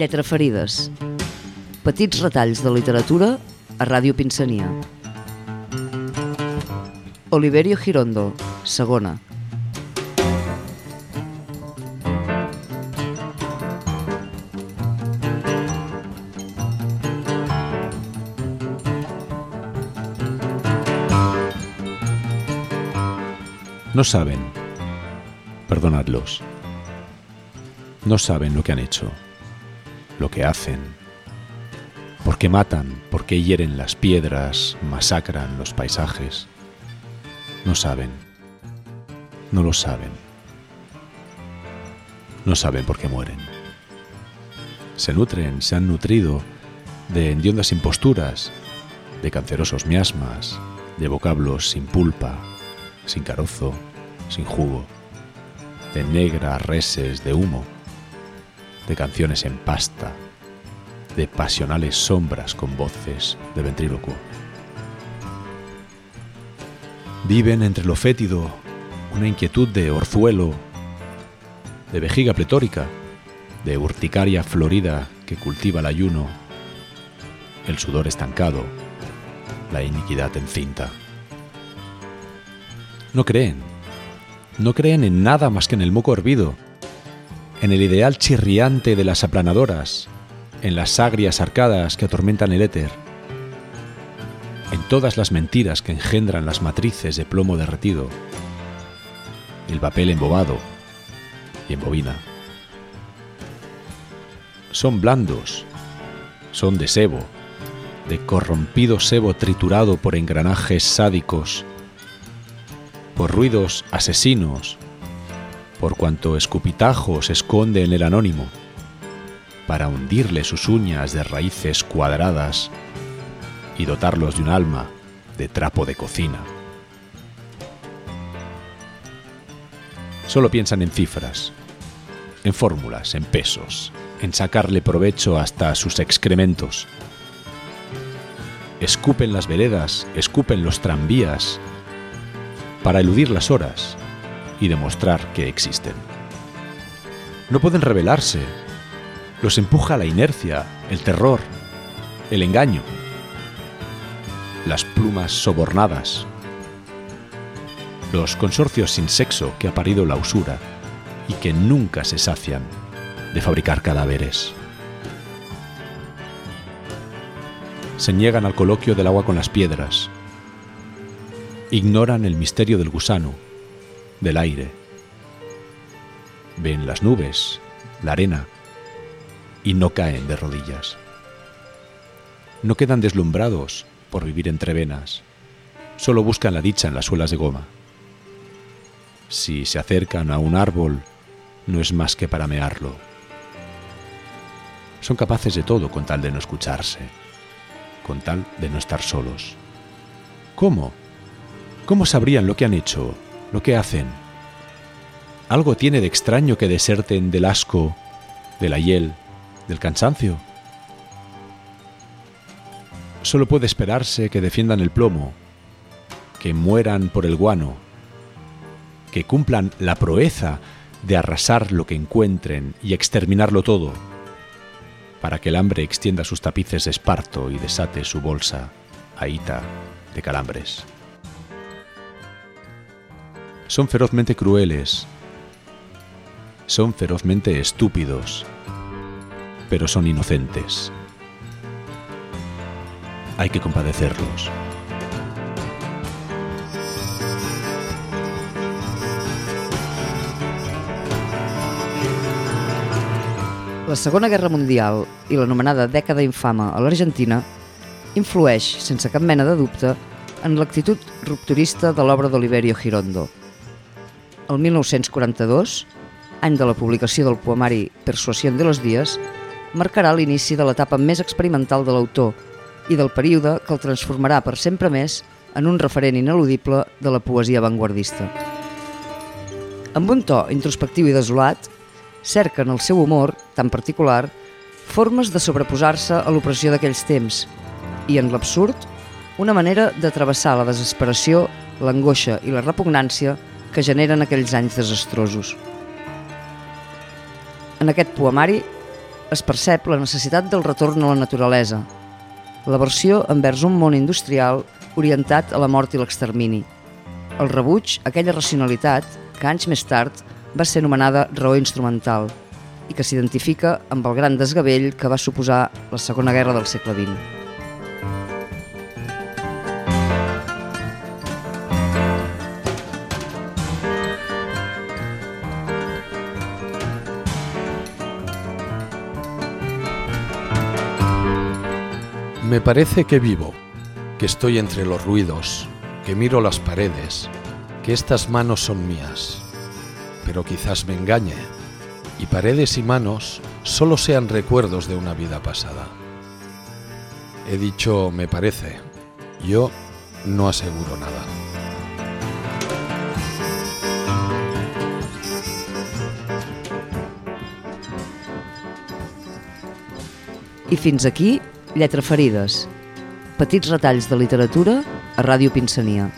Lletraferides. Petits retalls de literatura a Ràdio Pinsania. Oliverio Girondo, segona. No saben, perdonadlos, no saben lo que han hecho, lo que hacen, por qué matan, por qué hieren las piedras, masacran los paisajes. No saben, no lo saben, no saben por qué mueren. Se nutren, se han nutrido de hendiondas imposturas, de cancerosos miasmas, de vocablos sin pulpa, sin carozo, sin jugo, de negras reses de humo, de canciones en pasta, de pasionales sombras con voces de ventrílocuo. Viven entre lo fétido una inquietud de orzuelo, de vejiga pletórica, de urticaria florida que cultiva el ayuno, el sudor estancado, la iniquidad encinta. No creen. No creen en nada más que en el moco hervido, en el ideal chirriante de las aplanadoras, en las agrias arcadas que atormentan el éter, en todas las mentiras que engendran las matrices de plomo derretido, el papel embobado y en bobina. Son blandos, son de sebo, de corrompido sebo triturado por engranajes sádicos por ruidos asesinos, por cuanto escupitajo se esconde en el anónimo, para hundirle sus uñas de raíces cuadradas y dotarlos de un alma de trapo de cocina. Solo piensan en cifras, en fórmulas, en pesos, en sacarle provecho hasta sus excrementos. Escupen las veredas, escupen los tranvías, para eludir las horas y demostrar que existen. No pueden rebelarse. Los empuja la inercia, el terror, el engaño, las plumas sobornadas, los consorcios sin sexo que ha parido la usura y que nunca se sacian de fabricar cadáveres. Se niegan al coloquio del agua con las piedras, ignoran el misterio del gusano, del aire. Ven las nubes, la arena, y no caen de rodillas. No quedan deslumbrados por vivir entre venas, solo buscan la dicha en las suelas de goma. Si se acercan a un árbol, no es más que para mearlo. Son capaces de todo con tal de no escucharse, con tal de no estar solos. ¿Cómo? ¿Cómo sabrían lo que han hecho, lo que hacen? ¿Algo tiene de extraño que deserten del asco, de la hiel, del cansancio? Solo puede esperarse que defiendan el plomo, que mueran por el guano, que cumplan la proeza de arrasar lo que encuentren y exterminarlo todo, para que el hambre extienda sus tapices de esparto y desate su bolsa, ahita, de calambres son ferozmente crueles, son ferozmente estúpidos, pero son inocentes. Hay que compadecerlos. La Segona Guerra Mundial i l'anomenada dècada infama a l'Argentina influeix, sense cap mena de dubte, en l'actitud rupturista de l'obra d'Oliverio Girondo – el 1942, any de la publicació del poemari Persuasió de los Días, marcarà l'inici de l'etapa més experimental de l'autor i del període que el transformarà per sempre més en un referent ineludible de la poesia avantguardista. Amb un to introspectiu i desolat, cerca en el seu humor, tan particular, formes de sobreposar-se a l'opressió d'aquells temps i, en l'absurd, una manera de travessar la desesperació, l'angoixa i la repugnància que generen aquells anys desastrosos. En aquest poemari es percep la necessitat del retorn a la naturalesa, la versió envers un món industrial orientat a la mort i l'extermini. El rebuig, aquella racionalitat, que anys més tard va ser anomenada raó instrumental i que s'identifica amb el gran desgavell que va suposar la Segona Guerra del segle XX. Me parece que vivo, que estoy entre los ruidos, que miro las paredes, que estas manos son mías. Pero quizás me engañe, y paredes y manos solo sean recuerdos de una vida pasada. He dicho me parece, yo no aseguro nada. I fins aquí Lletra Ferides. Petits retalls de literatura a Ràdio Pinsania.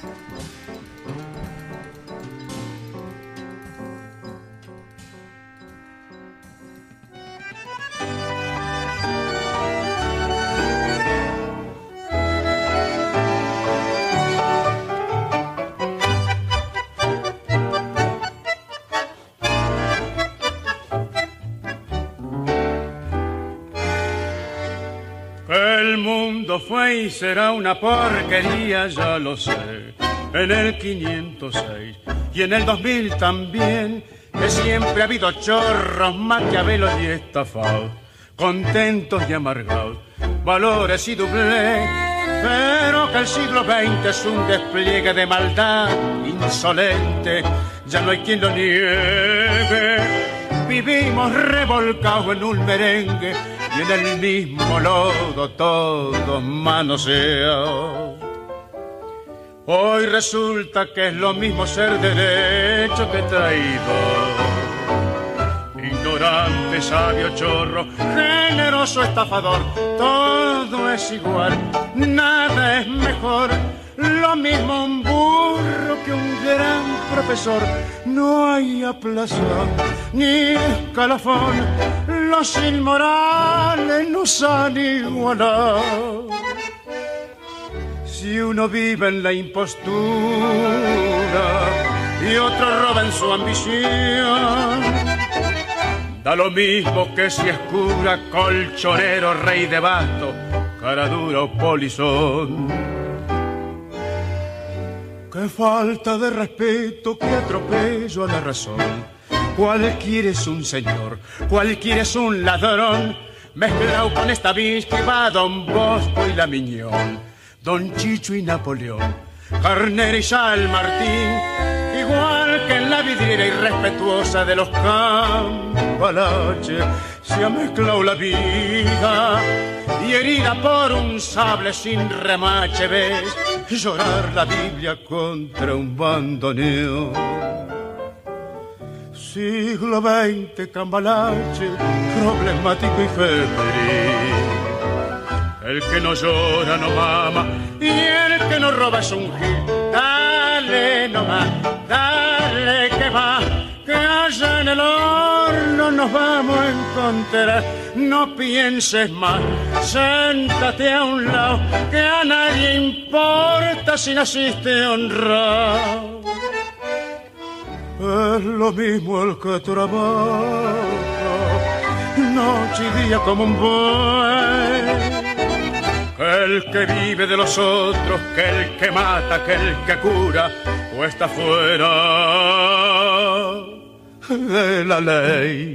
Y será una porquería, ya lo sé. En el 506 y en el 2000 también, que siempre ha habido chorros, maquiavelos y estafados, contentos y amargados, valores y doble, pero que el siglo XX es un despliegue de maldad insolente, ya no hay quien lo niegue. Vivimos revolcados en un merengue y en el mismo lodo todos manoseados. Hoy resulta que es lo mismo ser derecho que traído. Ignorante, sabio, chorro, generoso, estafador, todo es igual, nada es mejor. Lo mismo un burro que un gran profesor. No hay aplazón ni escalafón los inmorales nos han igualado. Si uno vive en la impostura y otro roba en su ambición, da lo mismo que si es cura, colchonero, rey de basto, cara dura o polizón. Qué falta de respeto, qué atropello a la razón Cualquiera es un señor, cualquiera es un ladrón, mezclado con esta que va Don Bosco y la Miñón, Don Chicho y Napoleón, Carnera y Sal Martín, igual que en la vidriera irrespetuosa de los cambalaches, se ha mezclado la vida y herida por un sable sin remache ves llorar la Biblia contra un bandoneón siglo XX, cambalache, problemático y febril. El que no llora no mama y el que no roba es un gil. Dale nomás, dale que va, que allá en el horno nos vamos a encontrar. No pienses más, séntate a un lado, que a nadie importa si naciste honrado es lo mismo el que trabaja noche y día como un buey. Que el que vive de los otros, que el que mata, que el que cura, o fuera de la ley.